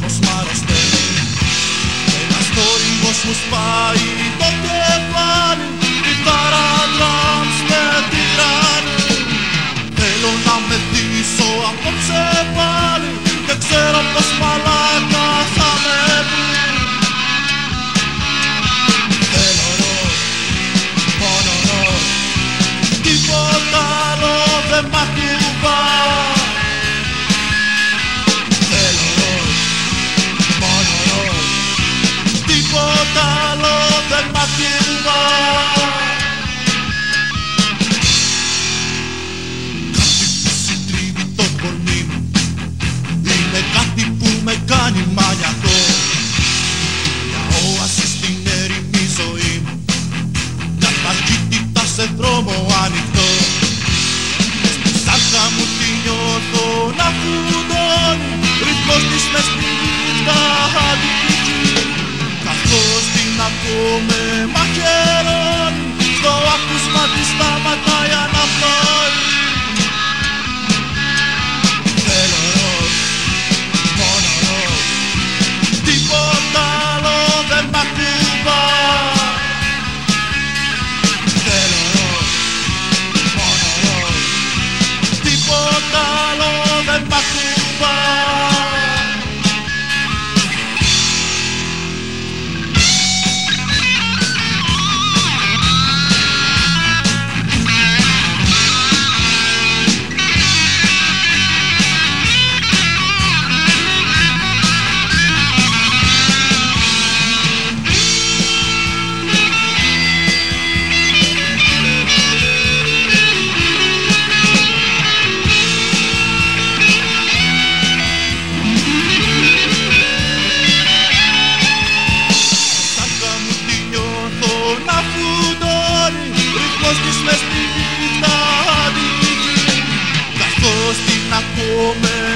πως μ' αρρωσταίνει. Ένας θόρυβος μου σπάει man.